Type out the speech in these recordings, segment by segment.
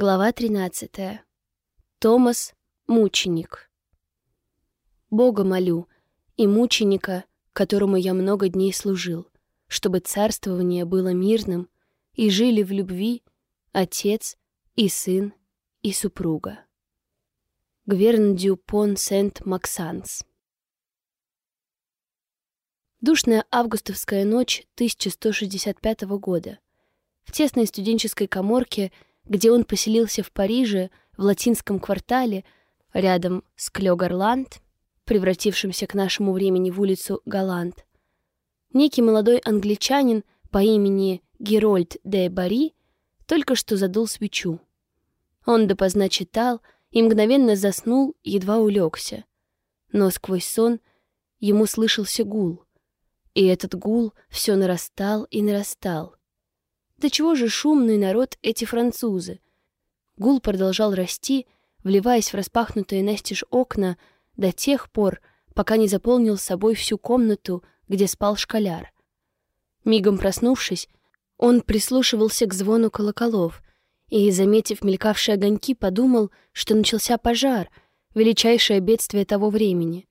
Глава 13. Томас — мученик. Бога молю и мученика, которому я много дней служил, чтобы царствование было мирным и жили в любви отец и сын и супруга. Гверн дю пон Сент-Максанс. Душная августовская ночь 1165 года. В тесной студенческой коморке — где он поселился в Париже, в латинском квартале, рядом с Клёгарланд, превратившимся к нашему времени в улицу Галант, некий молодой англичанин по имени Герольд де Бари только что задул свечу. Он допоздна читал и мгновенно заснул, едва улегся. Но сквозь сон ему слышался гул, и этот гул все нарастал и нарастал. Да чего же шумный народ эти французы? Гул продолжал расти, вливаясь в распахнутые настежь окна до тех пор, пока не заполнил собой всю комнату, где спал школяр. Мигом проснувшись, он прислушивался к звону колоколов и, заметив мелькавшие огоньки, подумал, что начался пожар, величайшее бедствие того времени.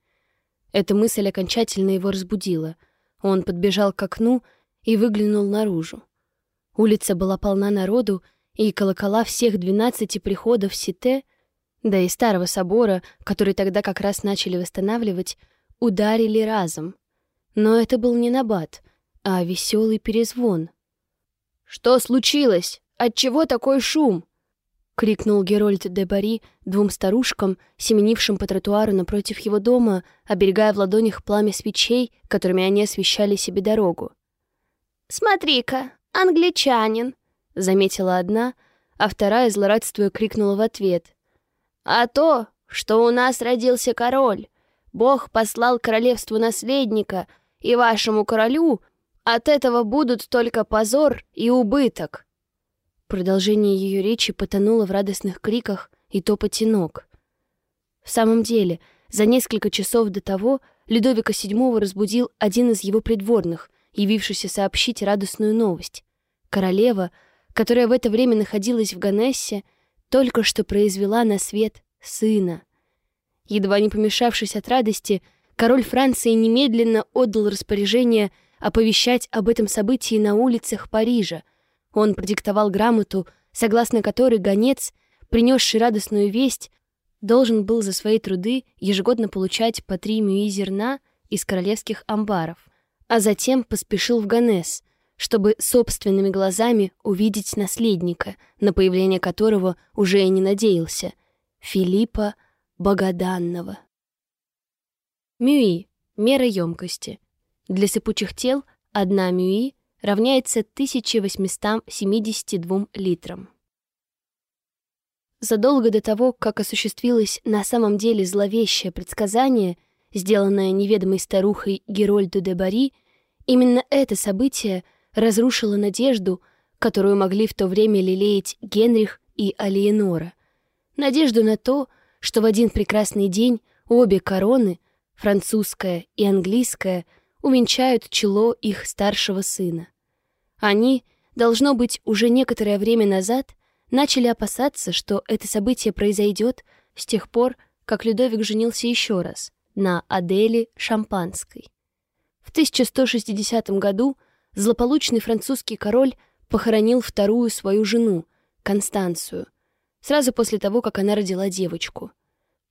Эта мысль окончательно его разбудила. Он подбежал к окну и выглянул наружу. Улица была полна народу, и колокола всех двенадцати приходов Сите, да и старого собора, который тогда как раз начали восстанавливать, ударили разом. Но это был не набат, а веселый перезвон. «Что случилось? Отчего такой шум?» — крикнул Герольд де Бари двум старушкам, семенившим по тротуару напротив его дома, оберегая в ладонях пламя свечей, которыми они освещали себе дорогу. «Смотри-ка, «Англичанин», — заметила одна, а вторая злорадствуя крикнула в ответ. «А то, что у нас родился король. Бог послал королевству наследника, и вашему королю от этого будут только позор и убыток». Продолжение ее речи потонуло в радостных криках и топоте ног. В самом деле, за несколько часов до того Людовика VII разбудил один из его придворных, явившийся сообщить радостную новость. Королева, которая в это время находилась в Ганессе, только что произвела на свет сына. Едва не помешавшись от радости, король Франции немедленно отдал распоряжение оповещать об этом событии на улицах Парижа. Он продиктовал грамоту, согласно которой гонец, принесший радостную весть, должен был за свои труды ежегодно получать по три мюи зерна из королевских амбаров, а затем поспешил в Ганес, чтобы собственными глазами увидеть наследника, на появление которого уже и не надеялся, Филиппа Богоданного. Мюи — мера емкости. Для сыпучих тел одна мюи равняется 1872 литрам. Задолго до того, как осуществилось на самом деле зловещее предсказание, сделанное неведомой старухой Герольду де Бари, именно это событие — разрушила надежду, которую могли в то время лелеять Генрих и Алиенора. Надежду на то, что в один прекрасный день обе короны, французская и английская, увенчают чело их старшего сына. Они, должно быть, уже некоторое время назад начали опасаться, что это событие произойдет с тех пор, как Людовик женился еще раз на Аделе Шампанской. В 1160 году злополучный французский король похоронил вторую свою жену, Констанцию, сразу после того, как она родила девочку.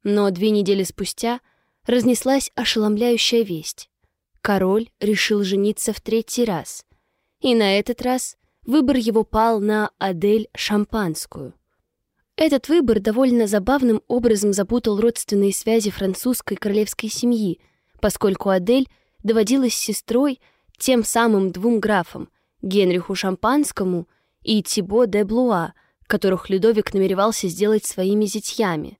Но две недели спустя разнеслась ошеломляющая весть. Король решил жениться в третий раз. И на этот раз выбор его пал на Адель Шампанскую. Этот выбор довольно забавным образом запутал родственные связи французской королевской семьи, поскольку Адель доводилась сестрой тем самым двум графам, Генриху Шампанскому и Тибо де Блуа, которых Людовик намеревался сделать своими зятьями.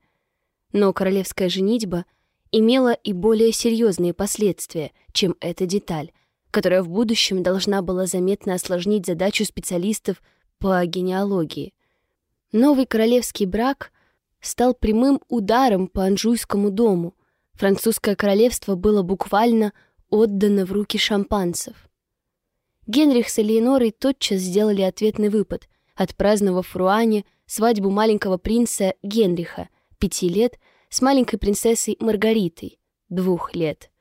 Но королевская женитьба имела и более серьезные последствия, чем эта деталь, которая в будущем должна была заметно осложнить задачу специалистов по генеалогии. Новый королевский брак стал прямым ударом по Анжуйскому дому. Французское королевство было буквально отдано в руки шампанцев. Генрих с Элеонорой тотчас сделали ответный выпад, отпраздновав в Руане свадьбу маленького принца Генриха, пяти лет, с маленькой принцессой Маргаритой, двух лет.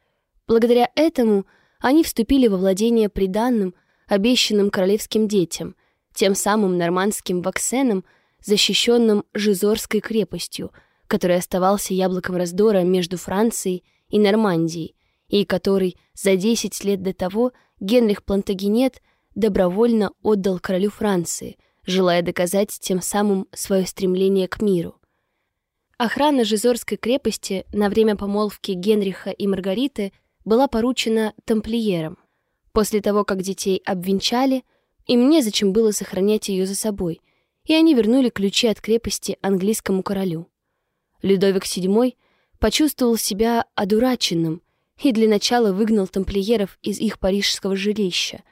Благодаря этому они вступили во владение приданным, обещанным королевским детям, тем самым нормандским ваксеном, защищенным Жизорской крепостью, который оставался яблоком раздора между Францией и Нормандией, и который за 10 лет до того Генрих Плантагенет добровольно отдал королю Франции, желая доказать тем самым свое стремление к миру. Охрана Жизорской крепости на время помолвки Генриха и Маргариты была поручена тамплиерам. После того, как детей обвенчали, им незачем было сохранять ее за собой, и они вернули ключи от крепости английскому королю. Людовик VII почувствовал себя одураченным и для начала выгнал тамплиеров из их парижского жилища.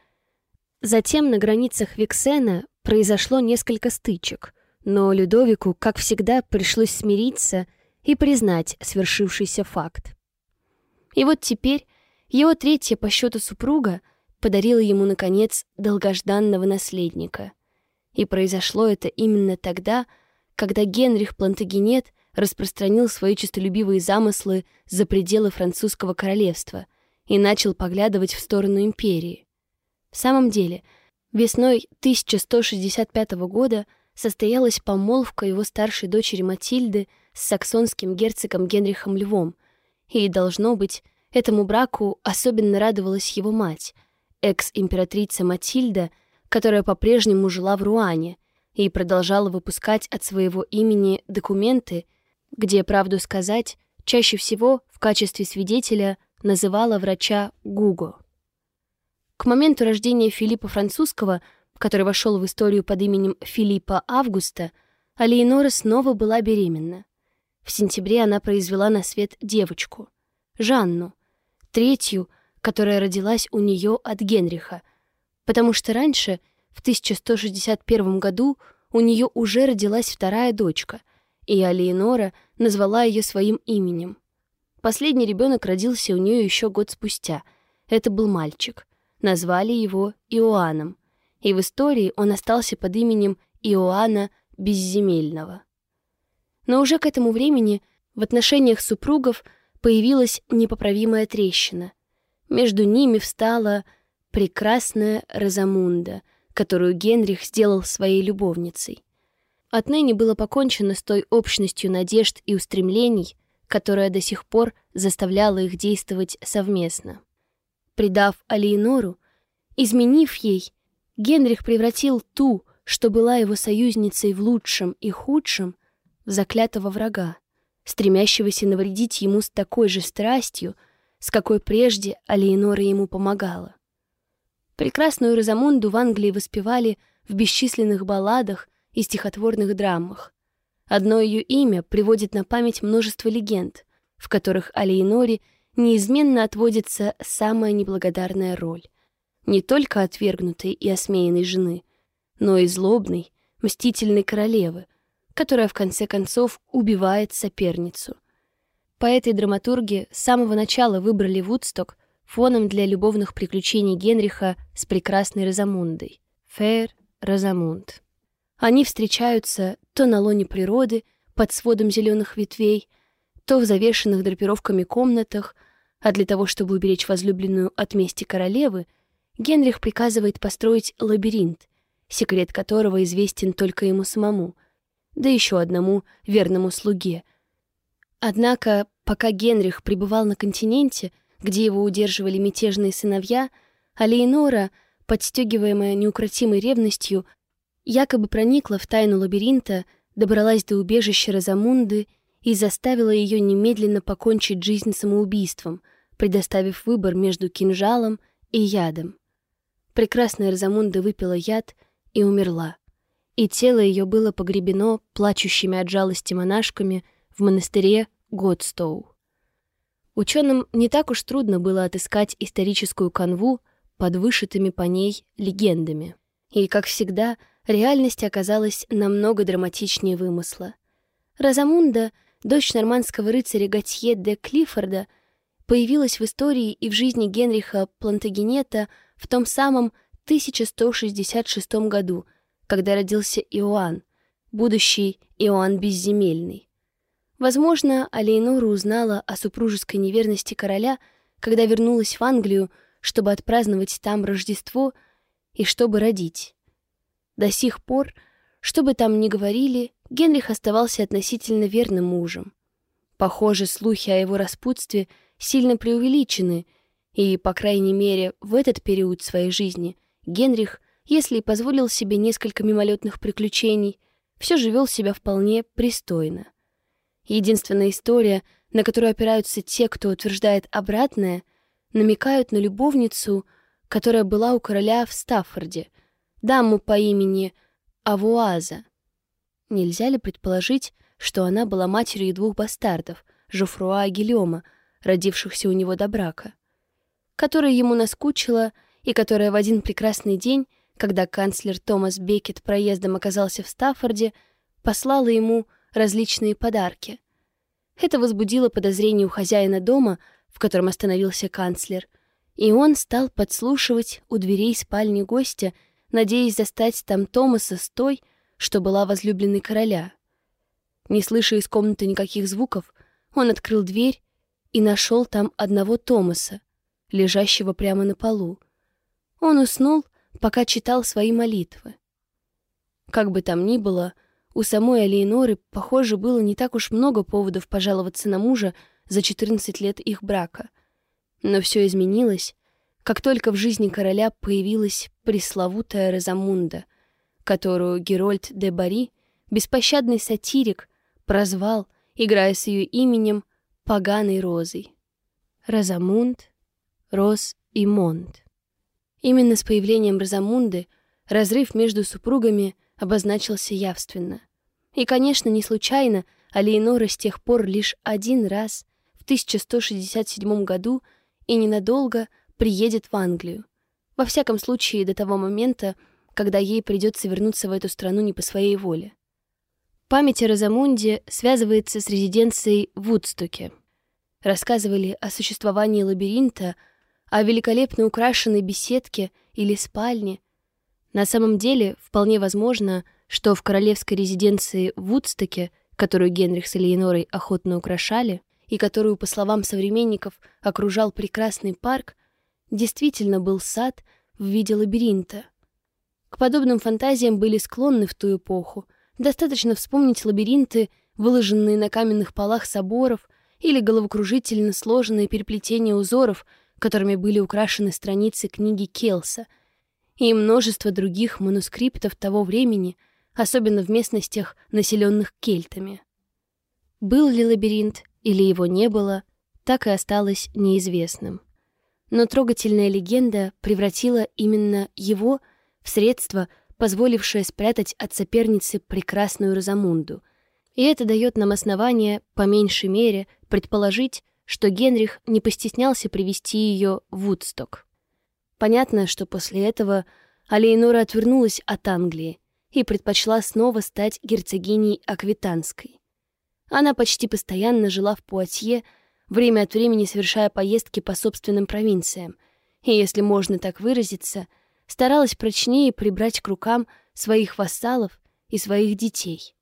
Затем на границах Виксена произошло несколько стычек — но Людовику, как всегда, пришлось смириться и признать свершившийся факт. И вот теперь его третья по счету супруга подарила ему, наконец, долгожданного наследника. И произошло это именно тогда, когда Генрих Плантагенет распространил свои честолюбивые замыслы за пределы французского королевства и начал поглядывать в сторону империи. В самом деле, весной 1165 года состоялась помолвка его старшей дочери Матильды с саксонским герцогом Генрихом Львом, и, должно быть, этому браку особенно радовалась его мать, экс-императрица Матильда, которая по-прежнему жила в Руане и продолжала выпускать от своего имени документы, где, правду сказать, чаще всего в качестве свидетеля называла врача Гуго. К моменту рождения Филиппа Французского – который вошел в историю под именем Филиппа Августа, Алиенора снова была беременна. В сентябре она произвела на свет девочку, Жанну, третью, которая родилась у нее от Генриха, потому что раньше, в 1161 году, у нее уже родилась вторая дочка, и Алиенора назвала ее своим именем. Последний ребенок родился у нее еще год спустя. Это был мальчик. Назвали его Иоанном — и в истории он остался под именем Иоанна Безземельного. Но уже к этому времени в отношениях супругов появилась непоправимая трещина. Между ними встала прекрасная Розамунда, которую Генрих сделал своей любовницей. Отныне было покончено с той общностью надежд и устремлений, которая до сих пор заставляла их действовать совместно. Предав Алиенору, изменив ей, Генрих превратил ту, что была его союзницей в лучшем и худшем, в заклятого врага, стремящегося навредить ему с такой же страстью, с какой прежде Алиенора ему помогала. Прекрасную Розамунду в Англии воспевали в бесчисленных балладах и стихотворных драмах. Одно ее имя приводит на память множество легенд, в которых Алиеноре неизменно отводится самая неблагодарная роль не только отвергнутой и осмеянной жены, но и злобной, мстительной королевы, которая в конце концов убивает соперницу. По этой драматурге с самого начала выбрали Вудсток фоном для любовных приключений Генриха с прекрасной Розамундой. Фэр Розамунд. Они встречаются то на лоне природы, под сводом зеленых ветвей, то в завешенных драпировками комнатах, а для того, чтобы уберечь возлюбленную от мести королевы, Генрих приказывает построить лабиринт, секрет которого известен только ему самому, да еще одному верному слуге. Однако, пока Генрих пребывал на континенте, где его удерживали мятежные сыновья, Алейнора, подстегиваемая неукротимой ревностью, якобы проникла в тайну лабиринта, добралась до убежища Розамунды и заставила ее немедленно покончить жизнь самоубийством, предоставив выбор между кинжалом и ядом. Прекрасная Розамунда выпила яд и умерла. И тело ее было погребено плачущими от жалости монашками в монастыре Годстоу. Ученым не так уж трудно было отыскать историческую канву под вышитыми по ней легендами. И, как всегда, реальность оказалась намного драматичнее вымысла. Розамунда, дочь нормандского рыцаря Готье де Клиффорда, появилась в истории и в жизни Генриха Плантагенета в том самом 1166 году, когда родился Иоанн, будущий Иоанн Безземельный. Возможно, Алейнора узнала о супружеской неверности короля, когда вернулась в Англию, чтобы отпраздновать там Рождество и чтобы родить. До сих пор, что бы там ни говорили, Генрих оставался относительно верным мужем. Похоже, слухи о его распутстве сильно преувеличены, и, по крайней мере, в этот период своей жизни Генрих, если и позволил себе несколько мимолетных приключений, все же вел себя вполне пристойно. Единственная история, на которую опираются те, кто утверждает обратное, намекают на любовницу, которая была у короля в Стаффорде, даму по имени Авуаза. Нельзя ли предположить, что она была матерью двух бастардов, Жофруа и Гильома, родившихся у него до брака, которая ему наскучила и которая в один прекрасный день, когда канцлер Томас Бекет проездом оказался в Стаффорде, послала ему различные подарки. Это возбудило подозрение у хозяина дома, в котором остановился канцлер, и он стал подслушивать у дверей спальни гостя, надеясь застать там Томаса с той, что была возлюбленной короля. Не слыша из комнаты никаких звуков, он открыл дверь и нашел там одного Томаса, лежащего прямо на полу. Он уснул, пока читал свои молитвы. Как бы там ни было, у самой Алиеноры, похоже, было не так уж много поводов пожаловаться на мужа за 14 лет их брака. Но все изменилось, как только в жизни короля появилась пресловутая Розамунда, которую Герольд де Бари, беспощадный сатирик, прозвал, играя с ее именем, поганой розой. Розамунд, Роз и Монт. Именно с появлением Розамунды разрыв между супругами обозначился явственно. И, конечно, не случайно Алиенора с тех пор лишь один раз в 1167 году и ненадолго приедет в Англию. Во всяком случае, до того момента, когда ей придется вернуться в эту страну не по своей воле. Память о Розамунде связывается с резиденцией в Вудстоке. Рассказывали о существовании лабиринта, о великолепно украшенной беседке или спальне. На самом деле, вполне возможно, что в королевской резиденции в Вудстоке, которую Генрих с Элеонорой охотно украшали, и которую, по словам современников, окружал прекрасный парк, действительно был сад в виде лабиринта. К подобным фантазиям были склонны в ту эпоху, Достаточно вспомнить лабиринты, выложенные на каменных полах соборов, или головокружительно сложенные переплетения узоров, которыми были украшены страницы книги Келса, и множество других манускриптов того времени, особенно в местностях, населенных кельтами. Был ли лабиринт или его не было, так и осталось неизвестным. Но трогательная легенда превратила именно его в средство — позволившая спрятать от соперницы прекрасную Розамунду. И это дает нам основание, по меньшей мере, предположить, что Генрих не постеснялся привести ее в Вудсток. Понятно, что после этого Алейнора отвернулась от Англии и предпочла снова стать герцогиней Аквитанской. Она почти постоянно жила в Пуатье, время от времени совершая поездки по собственным провинциям, и, если можно так выразиться — старалась прочнее прибрать к рукам своих вассалов и своих детей.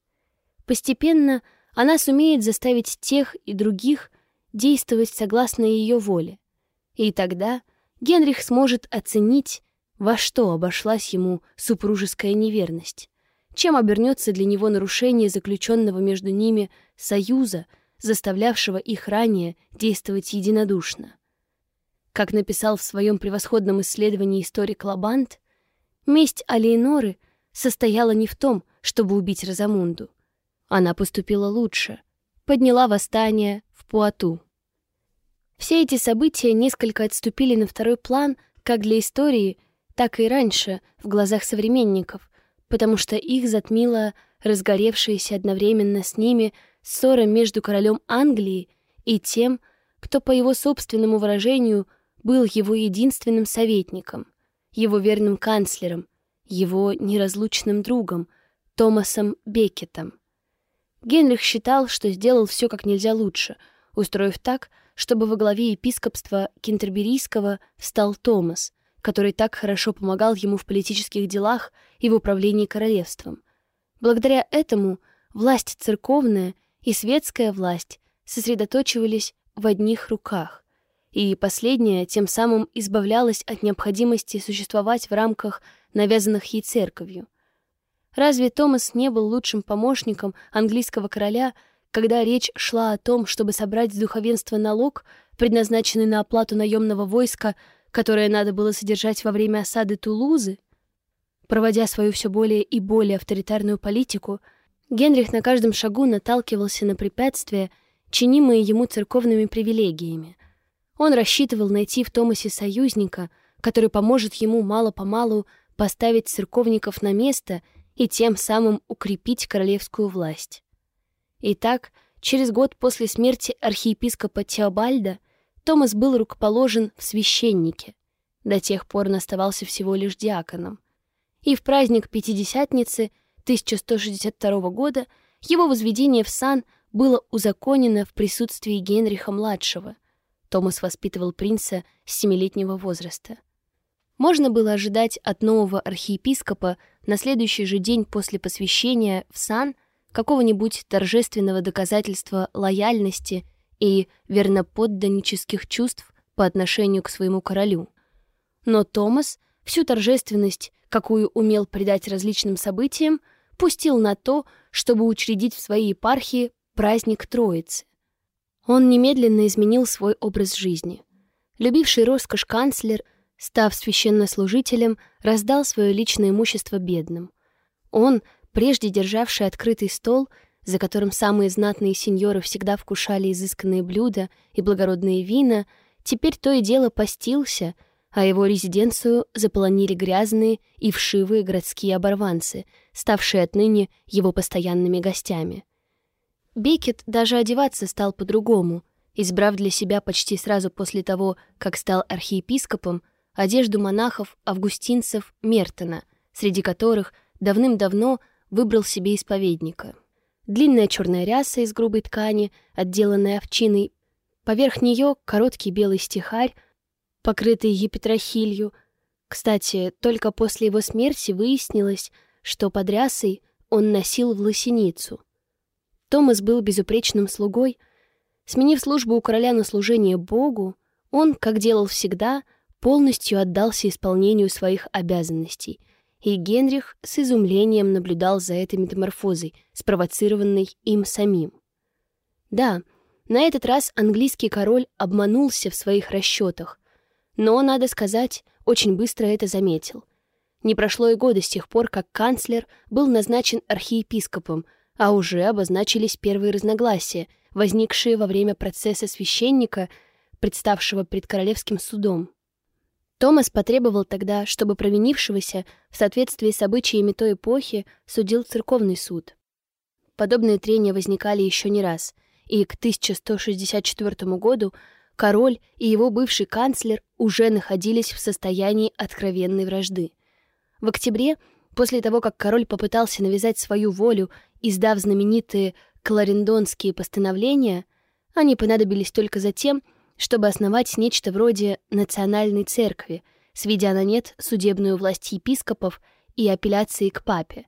Постепенно она сумеет заставить тех и других действовать согласно ее воле. И тогда Генрих сможет оценить, во что обошлась ему супружеская неверность, чем обернется для него нарушение заключенного между ними союза, заставлявшего их ранее действовать единодушно. Как написал в своем превосходном исследовании историк Лабант, месть Алиеноры состояла не в том, чтобы убить Розамунду. Она поступила лучше, подняла восстание в Пуату. Все эти события несколько отступили на второй план как для истории, так и раньше в глазах современников, потому что их затмила разгоревшаяся одновременно с ними ссора между королем Англии и тем, кто, по его собственному выражению, был его единственным советником, его верным канцлером, его неразлучным другом, Томасом Беккетом. Генрих считал, что сделал все как нельзя лучше, устроив так, чтобы во главе епископства Кентерберийского встал Томас, который так хорошо помогал ему в политических делах и в управлении королевством. Благодаря этому власть церковная и светская власть сосредоточивались в одних руках, и последняя тем самым избавлялась от необходимости существовать в рамках навязанных ей церковью. Разве Томас не был лучшим помощником английского короля, когда речь шла о том, чтобы собрать с духовенства налог, предназначенный на оплату наемного войска, которое надо было содержать во время осады Тулузы? Проводя свою все более и более авторитарную политику, Генрих на каждом шагу наталкивался на препятствия, чинимые ему церковными привилегиями. Он рассчитывал найти в Томасе союзника, который поможет ему мало-помалу поставить церковников на место и тем самым укрепить королевскую власть. Итак, через год после смерти архиепископа Теобальда Томас был рукоположен в священнике. До тех пор он оставался всего лишь диаконом. И в праздник Пятидесятницы 1162 года его возведение в сан было узаконено в присутствии Генриха-младшего. Томас воспитывал принца с семилетнего возраста. Можно было ожидать от нового архиепископа на следующий же день после посвящения в сан какого-нибудь торжественного доказательства лояльности и верноподданнических чувств по отношению к своему королю. Но Томас всю торжественность, какую умел придать различным событиям, пустил на то, чтобы учредить в своей епархии праздник Троицы. Он немедленно изменил свой образ жизни. Любивший роскошь канцлер, став священнослужителем, раздал свое личное имущество бедным. Он, прежде державший открытый стол, за которым самые знатные сеньоры всегда вкушали изысканные блюда и благородные вина, теперь то и дело постился, а его резиденцию заполонили грязные и вшивые городские оборванцы, ставшие отныне его постоянными гостями. Бекет даже одеваться стал по-другому, избрав для себя почти сразу после того, как стал архиепископом, одежду монахов-августинцев Мертона, среди которых давным-давно выбрал себе исповедника. Длинная черная ряса из грубой ткани, отделанная овчиной, поверх нее короткий белый стихарь, покрытый епитрахилью. Кстати, только после его смерти выяснилось, что под рясой он носил власеницу — Томас был безупречным слугой. Сменив службу у короля на служение Богу, он, как делал всегда, полностью отдался исполнению своих обязанностей, и Генрих с изумлением наблюдал за этой метаморфозой, спровоцированной им самим. Да, на этот раз английский король обманулся в своих расчетах, но, надо сказать, очень быстро это заметил. Не прошло и года с тех пор, как канцлер был назначен архиепископом — а уже обозначились первые разногласия, возникшие во время процесса священника, представшего пред королевским судом. Томас потребовал тогда, чтобы провинившегося в соответствии с обычаями той эпохи судил церковный суд. Подобные трения возникали еще не раз, и к 1164 году король и его бывший канцлер уже находились в состоянии откровенной вражды. В октябре, после того, как король попытался навязать свою волю Издав знаменитые Кларендонские постановления, они понадобились только за тем, чтобы основать нечто вроде национальной церкви, сведя на нет судебную власть епископов и апелляции к папе.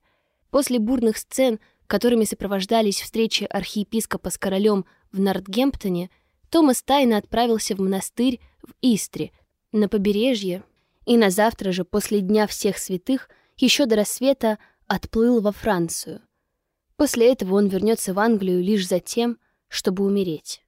После бурных сцен, которыми сопровождались встречи архиепископа с королем в Нортгемптоне, Томас тайно отправился в монастырь в Истре, на побережье, и на завтра же, после Дня всех святых, еще до рассвета отплыл во Францию — После этого он вернется в Англию лишь за тем, чтобы умереть.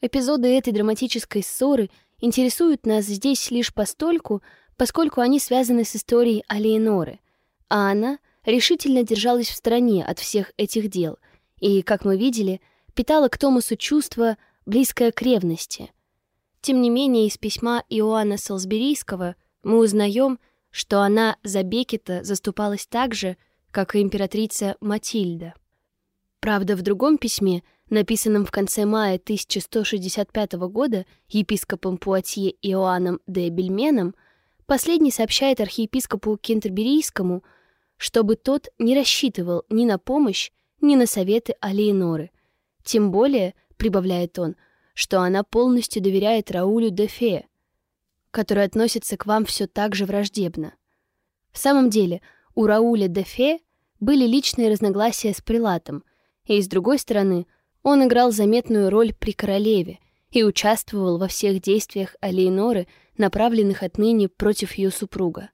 Эпизоды этой драматической ссоры интересуют нас здесь лишь постольку, поскольку они связаны с историей Алиеноры, а она решительно держалась в стороне от всех этих дел и, как мы видели, питала к Томасу чувство, близкое к ревности. Тем не менее, из письма Иоанна Солсберийского мы узнаем, что она за Бекета заступалась так же, как и императрица Матильда. Правда, в другом письме, написанном в конце мая 1165 года епископом Пуатье Иоанном де Бельменом, последний сообщает архиепископу Кентерберийскому, чтобы тот не рассчитывал ни на помощь, ни на советы Алиеноры. Тем более, прибавляет он, что она полностью доверяет Раулю де Фе. который относится к вам все так же враждебно. В самом деле, у Рауля де Фе были личные разногласия с прилатом, и, с другой стороны, он играл заметную роль при королеве и участвовал во всех действиях Алейноры, направленных отныне против ее супруга.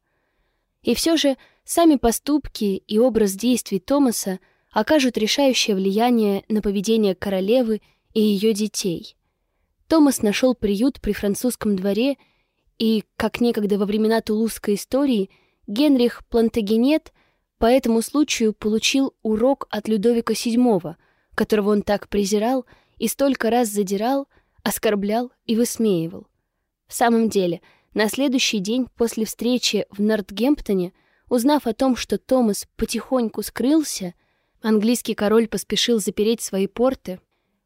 И все же сами поступки и образ действий Томаса окажут решающее влияние на поведение королевы и ее детей. Томас нашел приют при французском дворе, и, как некогда во времена тулузской истории, Генрих Плантагенет по этому случаю получил урок от Людовика VII, которого он так презирал и столько раз задирал, оскорблял и высмеивал. В самом деле, на следующий день после встречи в Нортгемптоне, узнав о том, что Томас потихоньку скрылся, английский король поспешил запереть свои порты,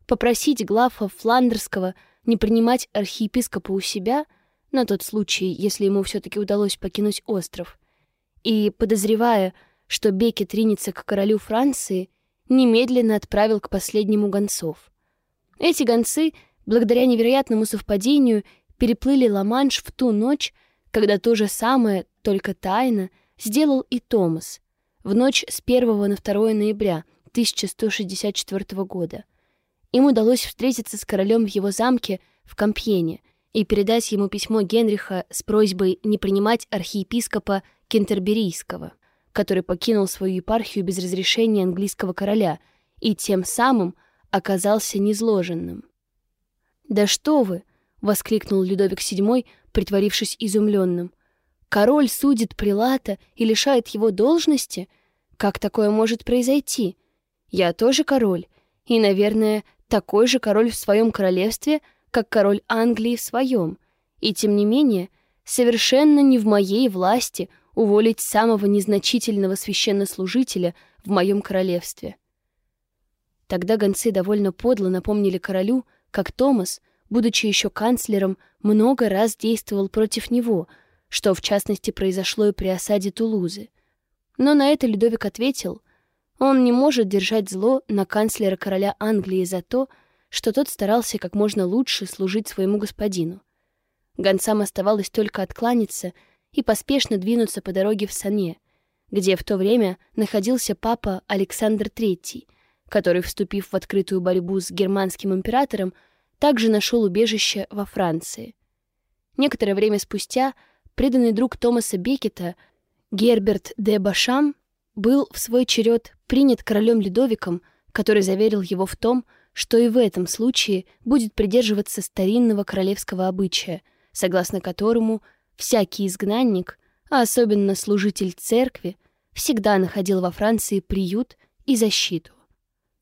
попросить глафа Фландерского не принимать архиепископа у себя на тот случай, если ему все-таки удалось покинуть остров, и, подозревая, что Бекет ринется к королю Франции, немедленно отправил к последнему гонцов. Эти гонцы, благодаря невероятному совпадению, переплыли Ла-Манш в ту ночь, когда то же самое, только тайно, сделал и Томас, в ночь с 1 на 2 ноября 1164 года. Им удалось встретиться с королем в его замке в Кампьене и передать ему письмо Генриха с просьбой не принимать архиепископа Кентерберийского, который покинул свою епархию без разрешения английского короля и тем самым оказался низложенным. «Да что вы!» — воскликнул Людовик VII, притворившись изумленным. «Король судит прилата и лишает его должности? Как такое может произойти? Я тоже король, и, наверное, такой же король в своем королевстве, как король Англии в своем. И, тем не менее, совершенно не в моей власти уволить самого незначительного священнослужителя в моем королевстве». Тогда гонцы довольно подло напомнили королю, как Томас — будучи еще канцлером, много раз действовал против него, что, в частности, произошло и при осаде Тулузы. Но на это Людовик ответил, он не может держать зло на канцлера короля Англии за то, что тот старался как можно лучше служить своему господину. Гонцам оставалось только откланяться и поспешно двинуться по дороге в Сане, где в то время находился папа Александр III, который, вступив в открытую борьбу с германским императором, также нашел убежище во Франции. Некоторое время спустя преданный друг Томаса Бекета Герберт де Башам был в свой черед принят королем Людовиком, который заверил его в том, что и в этом случае будет придерживаться старинного королевского обычая, согласно которому всякий изгнанник, а особенно служитель церкви, всегда находил во Франции приют и защиту.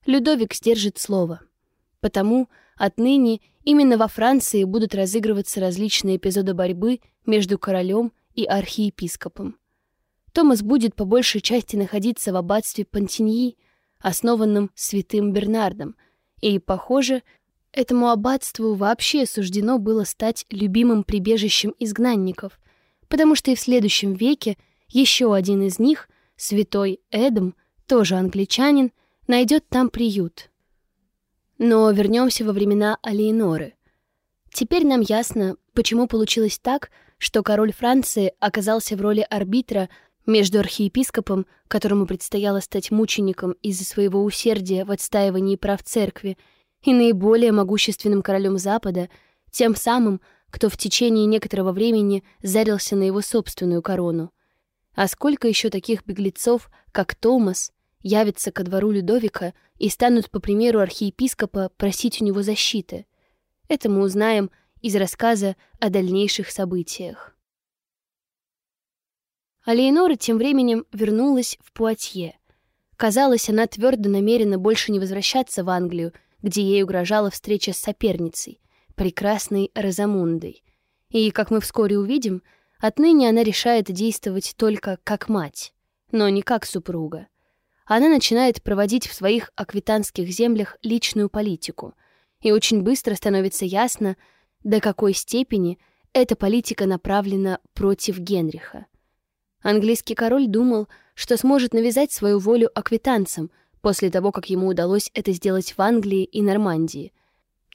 Людовик сдержит слово. Потому Отныне именно во Франции будут разыгрываться различные эпизоды борьбы между королем и архиепископом. Томас будет по большей части находиться в аббатстве Пантиньи, основанном святым Бернардом, и, похоже, этому аббатству вообще суждено было стать любимым прибежищем изгнанников, потому что и в следующем веке еще один из них, святой Эдом, тоже англичанин, найдет там приют — но вернемся во времена Алиеноры. Теперь нам ясно, почему получилось так, что король Франции оказался в роли арбитра между архиепископом, которому предстояло стать мучеником из-за своего усердия в отстаивании прав церкви, и наиболее могущественным королем Запада, тем самым, кто в течение некоторого времени зарился на его собственную корону. А сколько еще таких беглецов, как Томас, явятся ко двору Людовика и станут, по примеру архиепископа, просить у него защиты. Это мы узнаем из рассказа о дальнейших событиях. А тем временем вернулась в Пуатье. Казалось, она твердо намерена больше не возвращаться в Англию, где ей угрожала встреча с соперницей, прекрасной Розамундой. И, как мы вскоре увидим, отныне она решает действовать только как мать, но не как супруга она начинает проводить в своих аквитанских землях личную политику, и очень быстро становится ясно, до какой степени эта политика направлена против Генриха. Английский король думал, что сможет навязать свою волю аквитанцам после того, как ему удалось это сделать в Англии и Нормандии.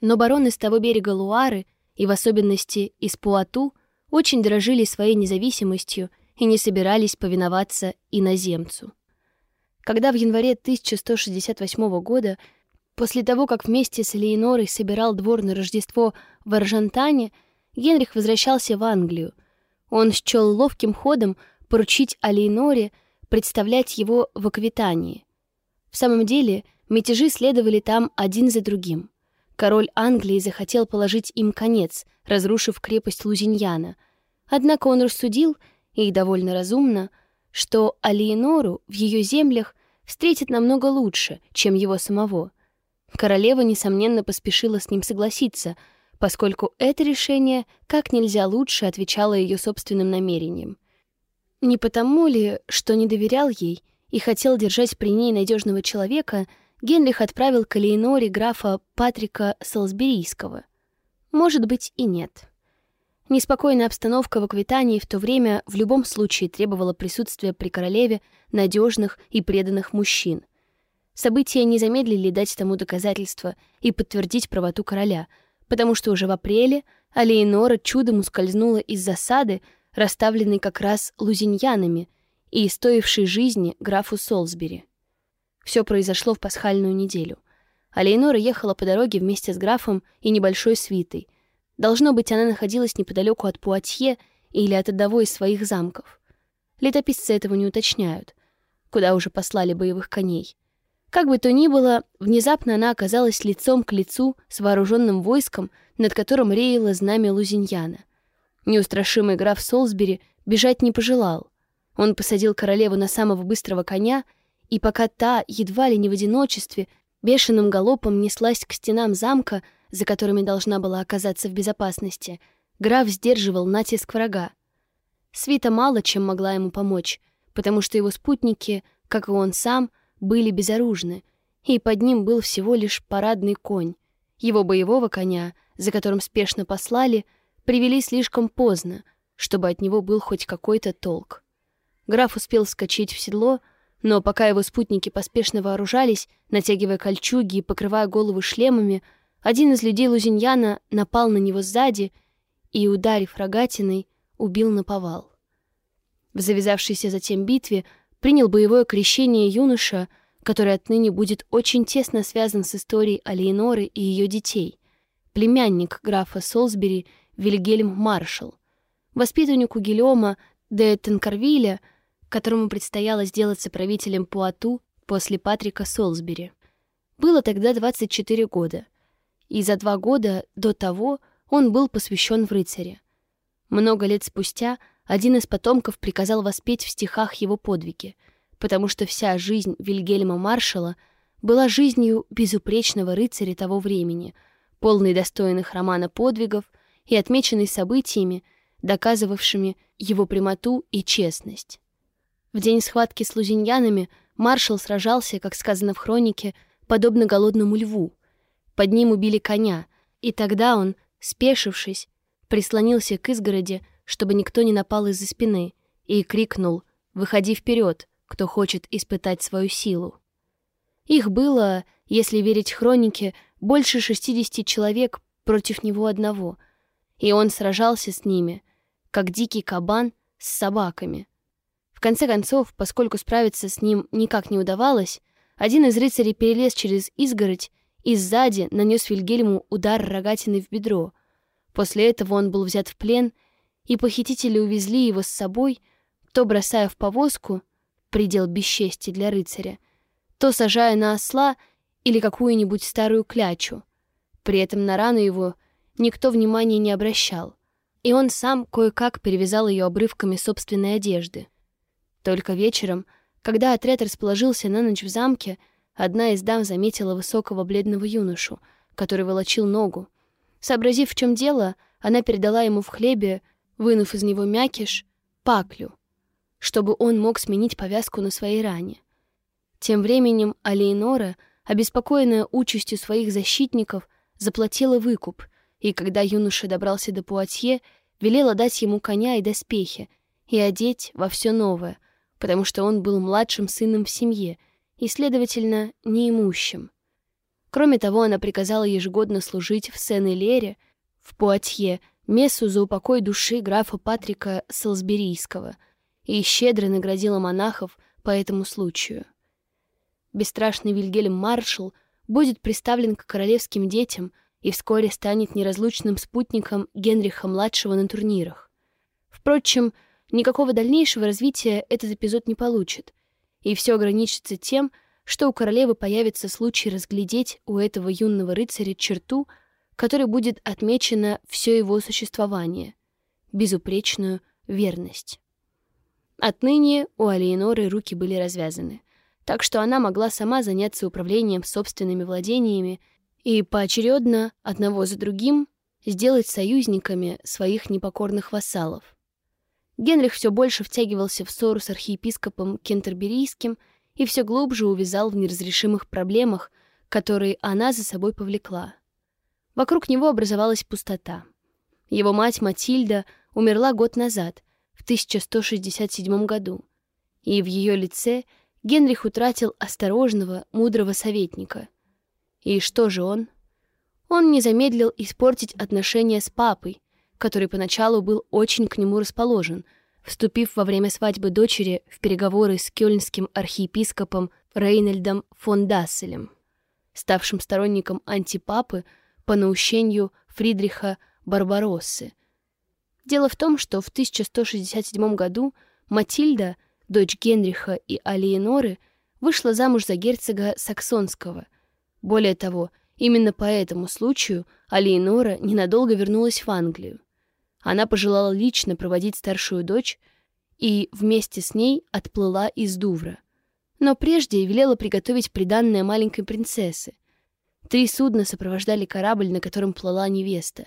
Но бароны с того берега Луары, и в особенности из Пуату, очень дорожили своей независимостью и не собирались повиноваться иноземцу. Когда в январе 1168 года, после того, как вместе с Элеонорой собирал двор на Рождество в Аржантане, Генрих возвращался в Англию. Он счел ловким ходом поручить Алейноре представлять его в Аквитании. В самом деле, мятежи следовали там один за другим. Король Англии захотел положить им конец, разрушив крепость Лузиньяна. Однако он рассудил, и довольно разумно, что Алиенору в ее землях встретит намного лучше, чем его самого. Королева, несомненно, поспешила с ним согласиться, поскольку это решение как нельзя лучше отвечало ее собственным намерениям. Не потому ли, что не доверял ей и хотел держать при ней надежного человека, Генрих отправил к Элеоноре графа Патрика Солсберийского? Может быть и нет. Неспокойная обстановка в Аквитании в то время в любом случае требовала присутствия при королеве надежных и преданных мужчин. События не замедлили дать тому доказательства и подтвердить правоту короля, потому что уже в апреле Алеинора чудом ускользнула из засады, расставленной как раз лузиньянами и стоившей жизни графу Солсбери. Все произошло в пасхальную неделю. Алейнора ехала по дороге вместе с графом и небольшой свитой. Должно быть, она находилась неподалеку от Пуатье или от одного из своих замков. Летописцы этого не уточняют. Куда уже послали боевых коней. Как бы то ни было, внезапно она оказалась лицом к лицу с вооруженным войском, над которым реяло знамя Лузиньяна. Неустрашимый граф Солсбери бежать не пожелал. Он посадил королеву на самого быстрого коня — и пока та, едва ли не в одиночестве, бешеным галопом неслась к стенам замка, за которыми должна была оказаться в безопасности, граф сдерживал натиск врага. Свита мало чем могла ему помочь, потому что его спутники, как и он сам, были безоружны, и под ним был всего лишь парадный конь. Его боевого коня, за которым спешно послали, привели слишком поздно, чтобы от него был хоть какой-то толк. Граф успел вскочить в седло, но пока его спутники поспешно вооружались, натягивая кольчуги и покрывая головы шлемами, один из людей Лузиньяна напал на него сзади и, ударив рогатиной, убил на повал. В завязавшейся затем битве принял боевое крещение юноша, который отныне будет очень тесно связан с историей Алиеноры и ее детей, племянник графа Солсбери Вильгельм Маршал, воспитаннику Гильома де Тенкарвиля — которому предстояло сделаться правителем Пуату после Патрика Солсбери. Было тогда 24 года, и за два года до того он был посвящен в рыцаре. Много лет спустя один из потомков приказал воспеть в стихах его подвиги, потому что вся жизнь Вильгельма Маршала была жизнью безупречного рыцаря того времени, полной достойных романа подвигов и отмеченной событиями, доказывавшими его прямоту и честность. В день схватки с лузиньянами маршал сражался, как сказано в хронике, подобно голодному льву. Под ним убили коня, и тогда он, спешившись, прислонился к изгороди, чтобы никто не напал из-за спины, и крикнул «Выходи вперед, кто хочет испытать свою силу». Их было, если верить хронике, больше 60 человек против него одного, и он сражался с ними, как дикий кабан с собаками. В конце концов, поскольку справиться с ним никак не удавалось, один из рыцарей перелез через изгородь и сзади нанес Вильгельму удар рогатиной в бедро. После этого он был взят в плен, и похитители увезли его с собой, то бросая в повозку, предел бесчестия для рыцаря, то сажая на осла или какую-нибудь старую клячу. При этом на рану его никто внимания не обращал, и он сам кое-как перевязал ее обрывками собственной одежды. Только вечером, когда отряд расположился на ночь в замке, одна из дам заметила высокого бледного юношу, который волочил ногу. Сообразив, в чем дело, она передала ему в хлебе, вынув из него мякиш, паклю, чтобы он мог сменить повязку на своей ране. Тем временем Алейнора, обеспокоенная участью своих защитников, заплатила выкуп, и когда юноша добрался до Пуатье, велела дать ему коня и доспехи и одеть во все новое — потому что он был младшим сыном в семье и, следовательно, неимущим. Кроме того, она приказала ежегодно служить в Сен-Элере, в Пуатье, мессу за упокой души графа Патрика Солсберийского и щедро наградила монахов по этому случаю. Бесстрашный Вильгельм Маршал будет приставлен к королевским детям и вскоре станет неразлучным спутником Генриха-младшего на турнирах. Впрочем, никакого дальнейшего развития этот эпизод не получит, и все ограничится тем, что у королевы появится случай разглядеть у этого юного рыцаря черту, которой будет отмечено все его существование — безупречную верность. Отныне у Алиеноры руки были развязаны, так что она могла сама заняться управлением собственными владениями и поочередно, одного за другим, сделать союзниками своих непокорных вассалов. Генрих все больше втягивался в ссору с архиепископом Кентерберийским и все глубже увязал в неразрешимых проблемах, которые она за собой повлекла. Вокруг него образовалась пустота. Его мать Матильда умерла год назад, в 1167 году, и в ее лице Генрих утратил осторожного, мудрого советника — и что же он? Он не замедлил испортить отношения с папой, который поначалу был очень к нему расположен, вступив во время свадьбы дочери в переговоры с кёльнским архиепископом Рейнольдом фон Дасселем, ставшим сторонником антипапы по наущению Фридриха Барбароссы. Дело в том, что в 1167 году Матильда, дочь Генриха и Алиеноры, вышла замуж за герцога Саксонского — более того, именно по этому случаю Алиенора ненадолго вернулась в Англию. Она пожелала лично проводить старшую дочь и вместе с ней отплыла из Дувра. Но прежде велела приготовить приданное маленькой принцессы. Три судна сопровождали корабль, на котором плыла невеста,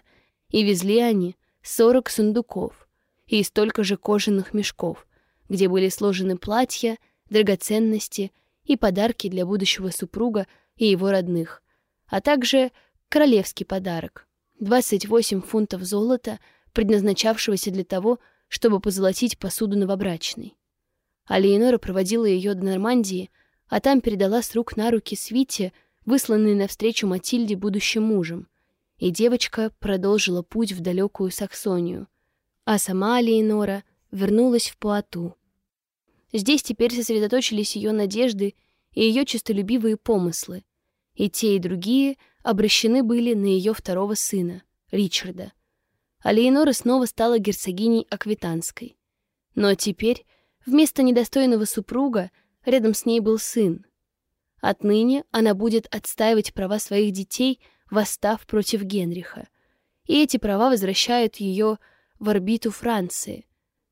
и везли они сорок сундуков и столько же кожаных мешков, где были сложены платья, драгоценности и подарки для будущего супруга и его родных, а также королевский подарок — 28 фунтов золота, предназначавшегося для того, чтобы позолотить посуду новобрачной. А Леонора проводила ее до Нормандии, а там передала с рук на руки свите, высланной навстречу Матильде будущим мужем, и девочка продолжила путь в далекую Саксонию, а сама Леонора вернулась в Пуату. Здесь теперь сосредоточились ее надежды и ее честолюбивые помыслы. И те, и другие обращены были на ее второго сына, Ричарда. А Леонора снова стала герцогиней Аквитанской. Но теперь вместо недостойного супруга рядом с ней был сын. Отныне она будет отстаивать права своих детей, восстав против Генриха. И эти права возвращают ее в орбиту Франции,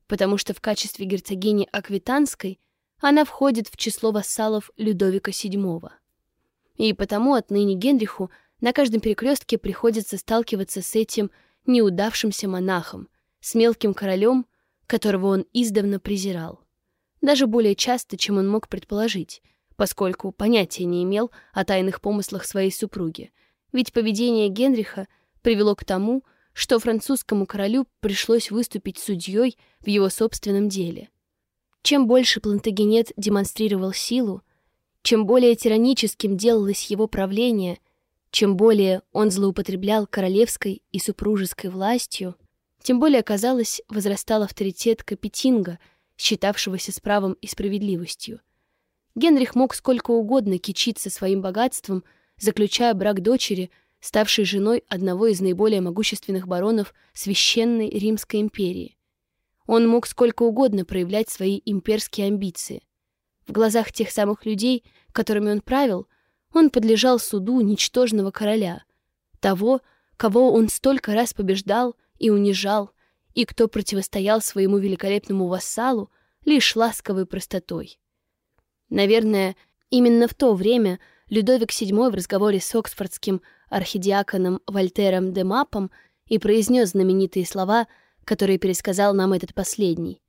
потому что в качестве герцогини Аквитанской — она входит в число вассалов Людовика VII. И потому отныне Генриху на каждом перекрестке приходится сталкиваться с этим неудавшимся монахом, с мелким королем, которого он издавна презирал. Даже более часто, чем он мог предположить, поскольку понятия не имел о тайных помыслах своей супруги. Ведь поведение Генриха привело к тому, что французскому королю пришлось выступить судьей в его собственном деле. Чем больше Плантагенет демонстрировал силу, чем более тираническим делалось его правление, чем более он злоупотреблял королевской и супружеской властью, тем более, казалось, возрастал авторитет Капетинга, считавшегося справом и справедливостью. Генрих мог сколько угодно кичиться своим богатством, заключая брак дочери, ставшей женой одного из наиболее могущественных баронов Священной Римской империи. Он мог сколько угодно проявлять свои имперские амбиции. В глазах тех самых людей, которыми он правил, он подлежал суду ничтожного короля, того, кого он столько раз побеждал и унижал, и кто противостоял своему великолепному вассалу лишь ласковой простотой. Наверное, именно в то время Людовик VII в разговоре с оксфордским архидиаконом Вольтером де Мапом и произнес знаменитые слова — который пересказал нам этот последний.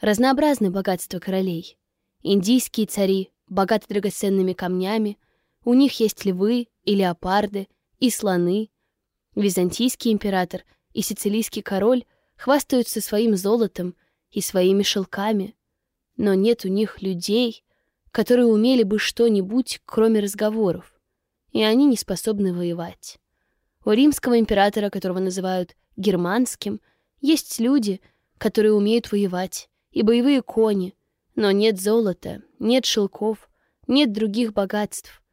Разнообразны богатства королей. Индийские цари богаты драгоценными камнями, у них есть львы и леопарды, и слоны. Византийский император и сицилийский король хвастаются своим золотом и своими шелками, но нет у них людей, которые умели бы что-нибудь, кроме разговоров, и они не способны воевать. У римского императора, которого называют германским, есть люди, которые умеют воевать, и боевые кони, но нет золота, нет шелков, нет других богатств.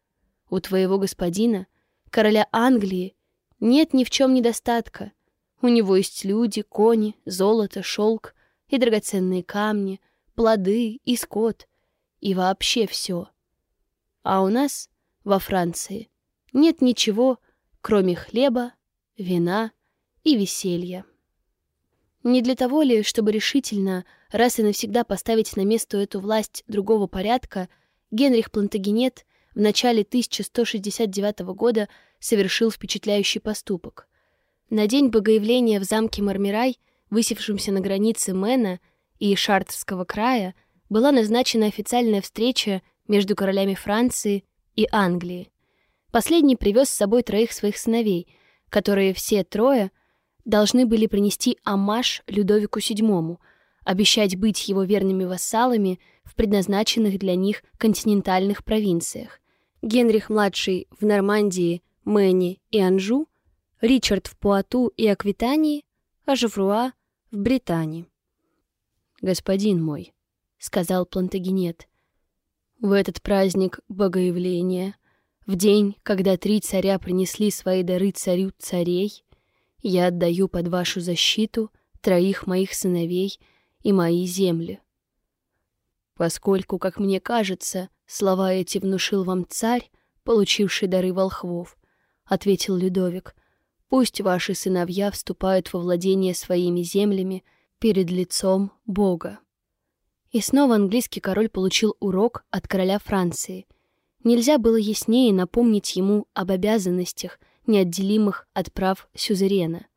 У твоего господина, короля Англии, нет ни в чем недостатка. У него есть люди, кони, золото, шелк и драгоценные камни, плоды и скот, и вообще все. А у нас, во Франции, нет ничего, кроме хлеба, вина и веселья. Не для того ли, чтобы решительно, раз и навсегда поставить на место эту власть другого порядка, Генрих Плантагенет в начале 1169 года совершил впечатляющий поступок. На день богоявления в замке Мармирай, высевшемся на границе Мэна и Шартерского края, была назначена официальная встреча между королями Франции и Англии. Последний привез с собой троих своих сыновей, которые все трое должны были принести амаш Людовику VII, обещать быть его верными вассалами в предназначенных для них континентальных провинциях. Генрих-младший в Нормандии, Мэне и Анжу, Ричард в Пуату и Аквитании, а Жевруа в Британии. «Господин мой», — сказал Плантагенет, — «в этот праздник Богоявления, в день, когда три царя принесли свои дары царю царей, я отдаю под вашу защиту троих моих сыновей и мои земли. Поскольку, как мне кажется, слова эти внушил вам царь, получивший дары волхвов, — ответил Людовик, — пусть ваши сыновья вступают во владение своими землями перед лицом Бога. И снова английский король получил урок от короля Франции. Нельзя было яснее напомнить ему об обязанностях, неотделимых от прав сюзерена.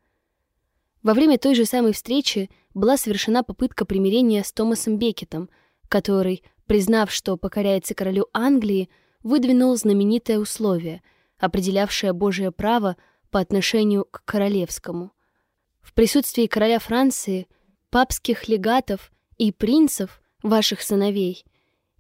Во время той же самой встречи была совершена попытка примирения с Томасом Бекетом — который, признав, что покоряется королю Англии, выдвинул знаменитое условие, определявшее Божие право по отношению к королевскому. В присутствии короля Франции, папских легатов и принцев, ваших сыновей,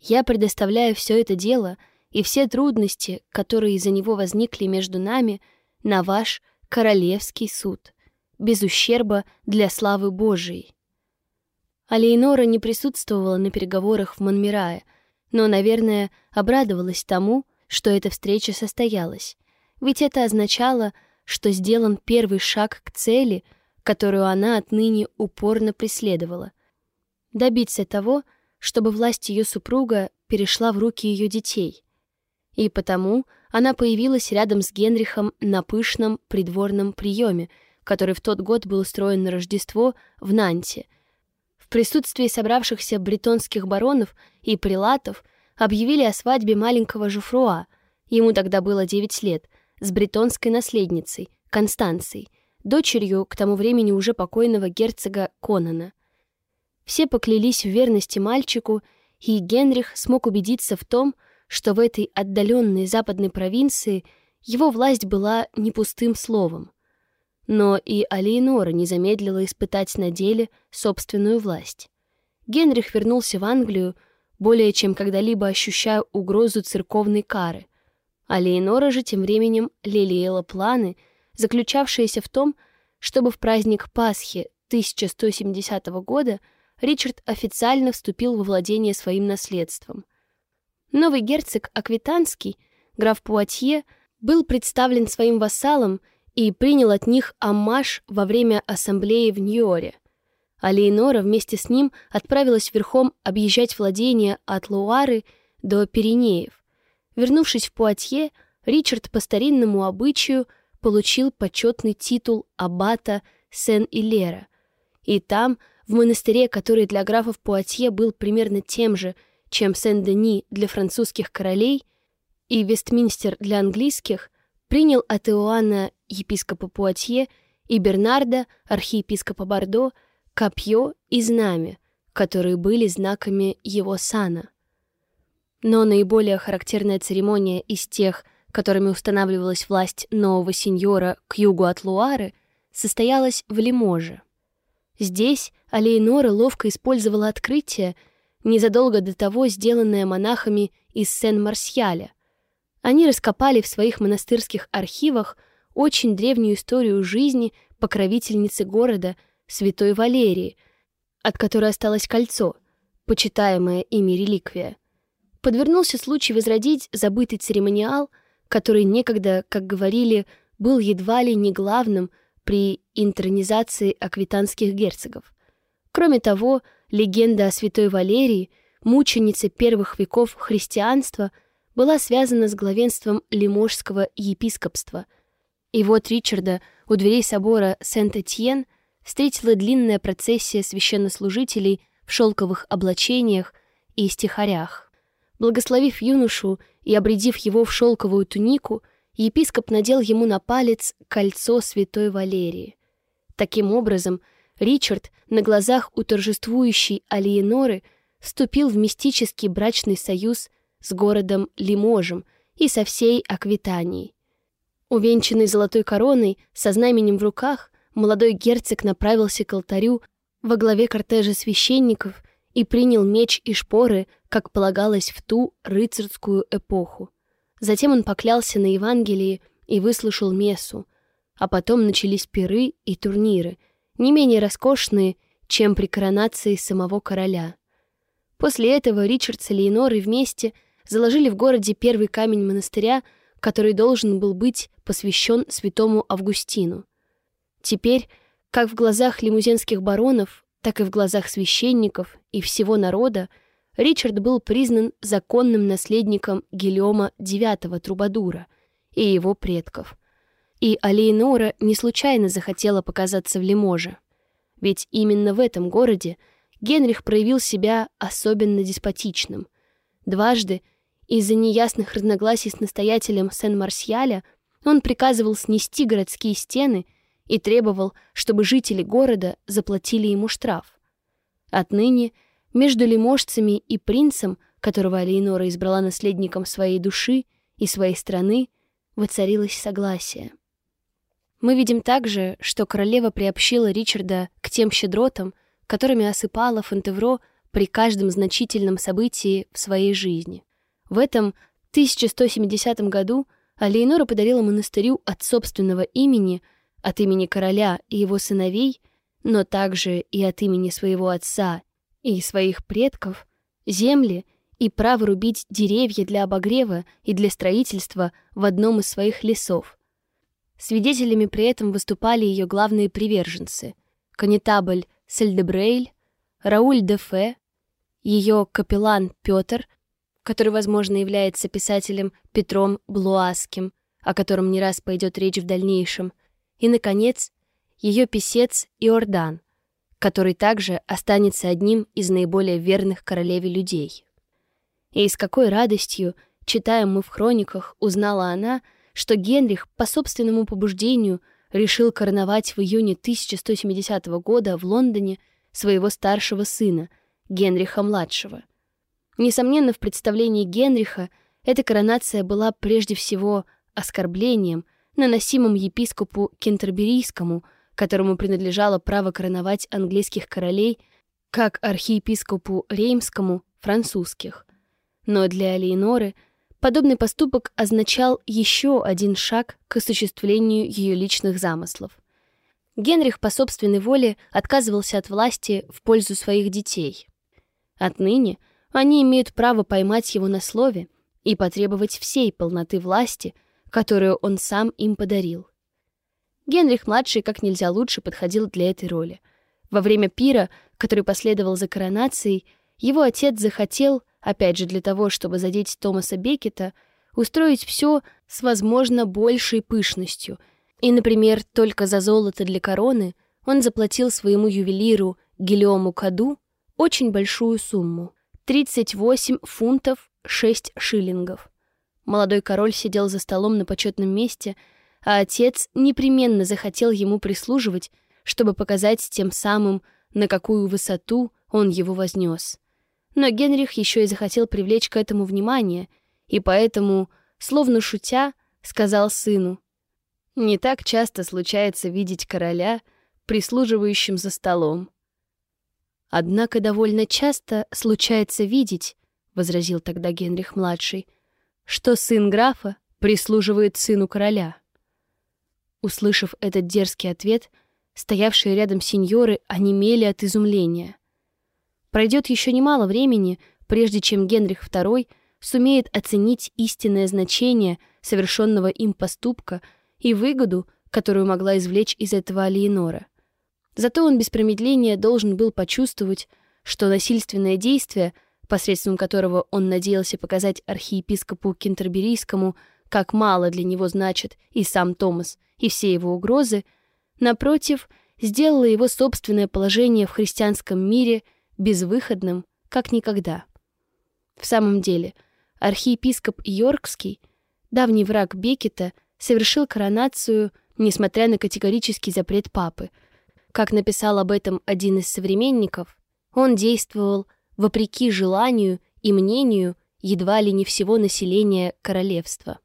я предоставляю все это дело и все трудности, которые из-за него возникли между нами, на ваш королевский суд, без ущерба для славы Божией. А Лейнора не присутствовала на переговорах в Монмирае, но, наверное, обрадовалась тому, что эта встреча состоялась. Ведь это означало, что сделан первый шаг к цели, которую она отныне упорно преследовала. Добиться того, чтобы власть ее супруга перешла в руки ее детей. И потому она появилась рядом с Генрихом на пышном придворном приеме, который в тот год был устроен на Рождество в Нанте — в присутствии собравшихся бретонских баронов и прилатов объявили о свадьбе маленького Жуфруа, ему тогда было 9 лет, с бретонской наследницей, Констанцией, дочерью к тому времени уже покойного герцога Конана. Все поклялись в верности мальчику, и Генрих смог убедиться в том, что в этой отдаленной западной провинции его власть была не пустым словом. Но и Алиенора не замедлила испытать на деле собственную власть. Генрих вернулся в Англию, более чем когда-либо ощущая угрозу церковной кары. Алиенора же тем временем лелеяла планы, заключавшиеся в том, чтобы в праздник Пасхи 1170 года Ричард официально вступил во владение своим наследством. Новый герцог Аквитанский, граф Пуатье, был представлен своим вассалом и принял от них аммаж во время ассамблеи в Ньюоре. А Лейнора вместе с ним отправилась верхом объезжать владения от Луары до Пиренеев. Вернувшись в Пуатье, Ричард по старинному обычаю получил почетный титул аббата Сен-Илера. И там, в монастыре, который для графов Пуатье был примерно тем же, чем Сен-Дени для французских королей и Вестминстер для английских, принял от Иоанна, епископа Пуатье, и Бернарда, архиепископа Бордо, копье и знамя, которые были знаками его сана. Но наиболее характерная церемония из тех, которыми устанавливалась власть нового сеньора к югу от Луары, состоялась в Лиможе. Здесь Алейнора ловко использовала открытие, незадолго до того сделанное монахами из Сен-Марсьяля, они раскопали в своих монастырских архивах очень древнюю историю жизни покровительницы города, святой Валерии, от которой осталось кольцо, почитаемое ими реликвия. Подвернулся случай возродить забытый церемониал, который некогда, как говорили, был едва ли не главным при интронизации аквитанских герцогов. Кроме того, легенда о святой Валерии, мученице первых веков христианства, была связана с главенством лиможского епископства. И вот Ричарда у дверей собора Сент-Этьен встретила длинная процессия священнослужителей в шелковых облачениях и стихарях. Благословив юношу и обредив его в шелковую тунику, епископ надел ему на палец кольцо святой Валерии. Таким образом, Ричард на глазах у торжествующей Алиеноры вступил в мистический брачный союз с городом Лиможем и со всей Аквитанией. Увенчанный золотой короной, со знаменем в руках, молодой герцог направился к алтарю во главе кортежа священников и принял меч и шпоры, как полагалось в ту рыцарскую эпоху. Затем он поклялся на Евангелии и выслушал мессу, а потом начались пиры и турниры, не менее роскошные, чем при коронации самого короля. После этого Ричард с Элеонорой вместе заложили в городе первый камень монастыря, который должен был быть посвящен святому Августину. Теперь, как в глазах лимузенских баронов, так и в глазах священников и всего народа, Ричард был признан законным наследником Гильома IX Трубадура и его предков. И Алейнора не случайно захотела показаться в Лиможе. Ведь именно в этом городе Генрих проявил себя особенно деспотичным. Дважды из-за неясных разногласий с настоятелем Сен-Марсьяля он приказывал снести городские стены и требовал, чтобы жители города заплатили ему штраф. Отныне между лиможцами и принцем, которого Алейнора избрала наследником своей души и своей страны, воцарилось согласие. Мы видим также, что королева приобщила Ричарда к тем щедротам, которыми осыпала Фонтевро при каждом значительном событии в своей жизни. В этом 1170 году Алейнора подарила монастырю от собственного имени, от имени короля и его сыновей, но также и от имени своего отца и своих предков, земли и право рубить деревья для обогрева и для строительства в одном из своих лесов. Свидетелями при этом выступали ее главные приверженцы — конетабль Сельдебрейль, Рауль де Фе, ее капеллан Петр, который, возможно, является писателем Петром Блуаским, о котором не раз пойдет речь в дальнейшем, и, наконец, ее писец Иордан, который также останется одним из наиболее верных королеве людей. И с какой радостью, читаем мы в хрониках, узнала она, что Генрих по собственному побуждению решил короновать в июне 1170 года в Лондоне своего старшего сына, Генриха-младшего. Несомненно, в представлении Генриха эта коронация была прежде всего оскорблением, наносимым епископу Кентерберийскому – которому принадлежало право короновать английских королей, как архиепископу Реймскому французских. Но для Алейноры подобный поступок означал еще один шаг к осуществлению ее личных замыслов. Генрих по собственной воле отказывался от власти в пользу своих детей. Отныне они имеют право поймать его на слове и потребовать всей полноты власти, которую он сам им подарил. Генрих-младший как нельзя лучше подходил для этой роли. Во время пира, который последовал за коронацией, его отец захотел, опять же для того, чтобы задеть Томаса Беккета, устроить все с, возможно, большей пышностью. И, например, только за золото для короны он заплатил своему ювелиру Гелиому Каду очень большую сумму — 38 фунтов 6 шиллингов. Молодой король сидел за столом на почетном месте — а отец непременно захотел ему прислуживать, чтобы показать тем самым, на какую высоту он его вознес. Но Генрих еще и захотел привлечь к этому внимание, и поэтому, словно шутя, сказал сыну, «Не так часто случается видеть короля, прислуживающим за столом». «Однако довольно часто случается видеть», — возразил тогда Генрих-младший, «что сын графа прислуживает сыну короля». Услышав этот дерзкий ответ, Стоявшие рядом сеньоры онемели от изумления. Пройдет еще немало времени, прежде чем Генрих II сумеет оценить истинное значение совершенного им поступка и выгоду, которую могла извлечь из этого Алиенора. Зато он без промедления должен был почувствовать, что насильственное действие, посредством которого он надеялся показать архиепископу Кентерберийскому, как мало для него значит и сам Томас, и все его угрозы, напротив, сделало его собственное положение в христианском мире безвыходным, как никогда. В самом деле, архиепископ Йоркский, давний враг Бекета, совершил коронацию, несмотря на категорический запрет папы. Как написал об этом один из современников, он действовал вопреки желанию и мнению едва ли не всего населения королевства.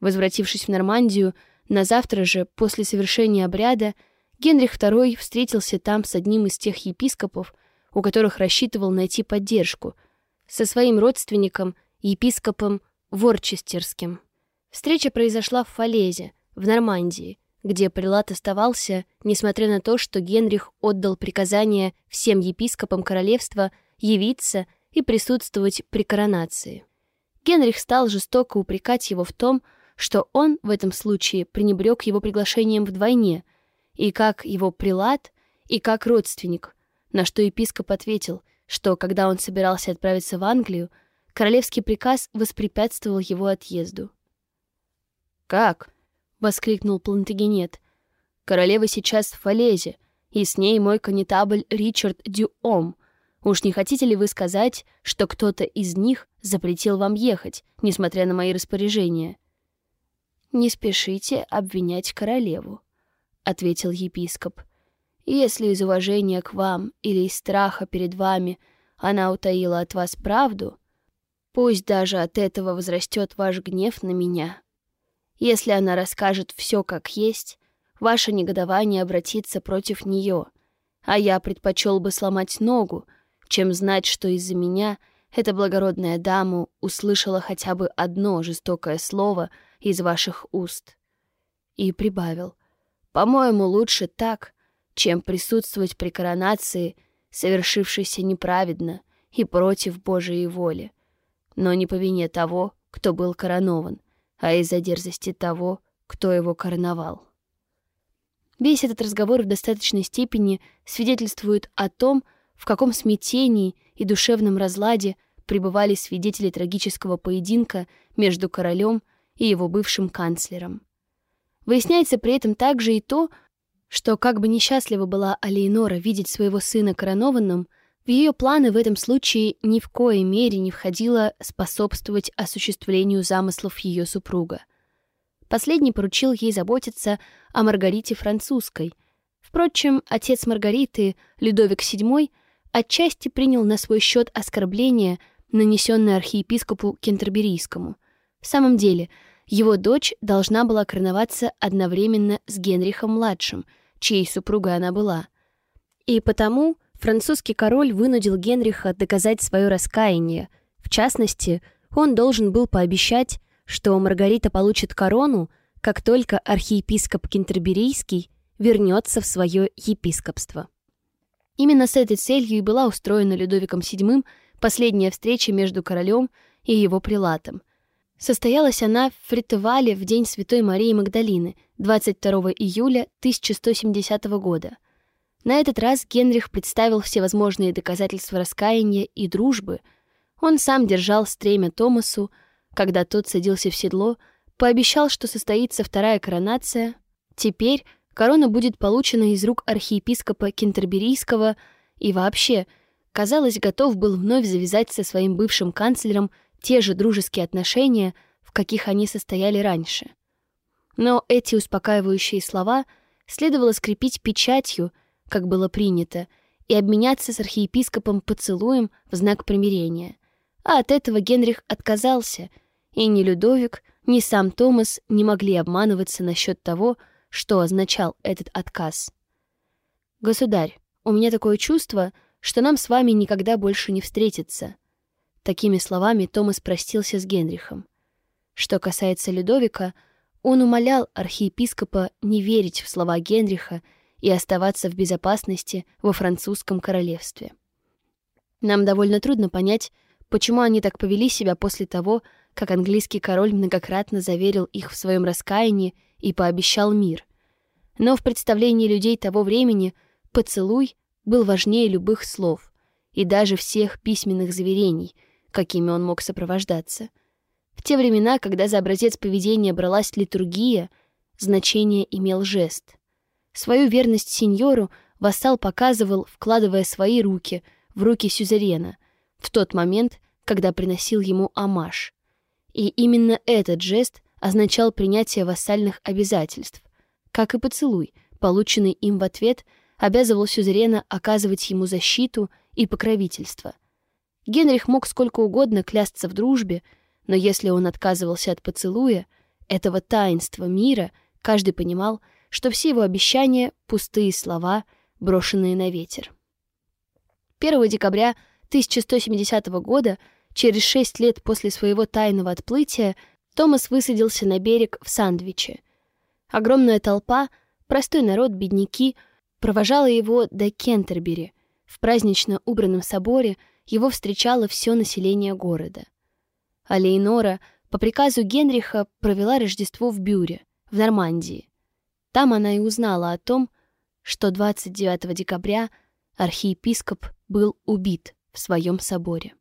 Возвратившись в Нормандию, на завтра же, после совершения обряда, Генрих II встретился там с одним из тех епископов, у которых рассчитывал найти поддержку, со своим родственником, епископом Ворчестерским. Встреча произошла в Фалезе, в Нормандии, где прилат оставался, несмотря на то, что Генрих отдал приказание всем епископам королевства явиться и присутствовать при коронации. Генрих стал жестоко упрекать его в том, что он в этом случае пренебрег его приглашением вдвойне, и как его прилад, и как родственник, на что епископ ответил, что, когда он собирался отправиться в Англию, королевский приказ воспрепятствовал его отъезду. «Как?» — воскликнул Плантагенет. «Королева сейчас в Фалезе, и с ней мой конетабль Ричард Дюом. Уж не хотите ли вы сказать, что кто-то из них запретил вам ехать, несмотря на мои распоряжения?» «Не спешите обвинять королеву», — ответил епископ. Если из уважения к вам или из страха перед вами она утаила от вас правду, пусть даже от этого возрастет ваш гнев на меня. Если она расскажет все как есть, ваше негодование обратится против нее, а я предпочел бы сломать ногу, чем знать, что из-за меня эта благородная дама услышала хотя бы одно жестокое слово из ваших уст. И прибавил, «По-моему, лучше так, чем присутствовать при коронации, совершившейся неправедно и против Божией воли, но не по вине того, кто был коронован, а из-за дерзости того, кто его короновал. Весь этот разговор в достаточной степени свидетельствует о том, в каком смятении и душевном разладе пребывали свидетели трагического поединка между королем и его бывшим канцлером. Выясняется при этом также и то, что, как бы несчастлива была Алейнора видеть своего сына коронованным, в ее планы в этом случае ни в коей мере не входило способствовать осуществлению замыслов ее супруга. Последний поручил ей заботиться о Маргарите Французской. Впрочем, отец Маргариты, Людовик VII, отчасти принял на свой счет оскорбление, нанесенное архиепископу Кентерберийскому. В самом деле, его дочь должна была короноваться одновременно с Генрихом-младшим — чьей супругой она была. И потому французский король вынудил Генриха доказать свое раскаяние. В частности, он должен был пообещать, что Маргарита получит корону, как только архиепископ Кентерберийский вернется в свое епископство. Именно с этой целью и была устроена Людовиком VII последняя встреча между королем и его прилатом. Состоялась она в Фритевале в день Святой Марии Магдалины, 22 июля 1170 года. На этот раз Генрих представил всевозможные доказательства раскаяния и дружбы. Он сам держал стремя Томасу, когда тот садился в седло, пообещал, что состоится вторая коронация. Теперь корона будет получена из рук архиепископа Кентерберийского и вообще, казалось, готов был вновь завязать со своим бывшим канцлером те же дружеские отношения, в каких они состояли раньше. Но эти успокаивающие слова следовало скрепить печатью, как было принято, и обменяться с архиепископом поцелуем в знак примирения. А от этого Генрих отказался, и ни Людовик, ни сам Томас не могли обманываться насчет того, что означал этот отказ. «Государь, у меня такое чувство, что нам с вами никогда больше не встретиться», Такими словами Томас простился с Генрихом. Что касается Людовика, он умолял архиепископа не верить в слова Генриха и оставаться в безопасности во французском королевстве. Нам довольно трудно понять, почему они так повели себя после того, как английский король многократно заверил их в своем раскаянии и пообещал мир. Но в представлении людей того времени поцелуй был важнее любых слов и даже всех письменных заверений, какими он мог сопровождаться. В те времена, когда за образец поведения бралась литургия, значение имел жест. Свою верность сеньору вассал показывал, вкладывая свои руки в руки сюзерена в тот момент, когда приносил ему амаш. И именно этот жест означал принятие вассальных обязательств, как и поцелуй, полученный им в ответ, обязывал сюзерена оказывать ему защиту и покровительство. Генрих мог сколько угодно клясться в дружбе, но если он отказывался от поцелуя, этого таинства мира, каждый понимал, что все его обещания — пустые слова, брошенные на ветер. 1 декабря 1170 года, через шесть лет после своего тайного отплытия, Томас высадился на берег в Сандвиче. Огромная толпа, простой народ, бедняки, провожала его до Кентербери. В празднично убранном соборе его встречало все население города. А Лейнора по приказу Генриха провела Рождество в Бюре, в Нормандии. Там она и узнала о том, что 29 декабря архиепископ был убит в своем соборе.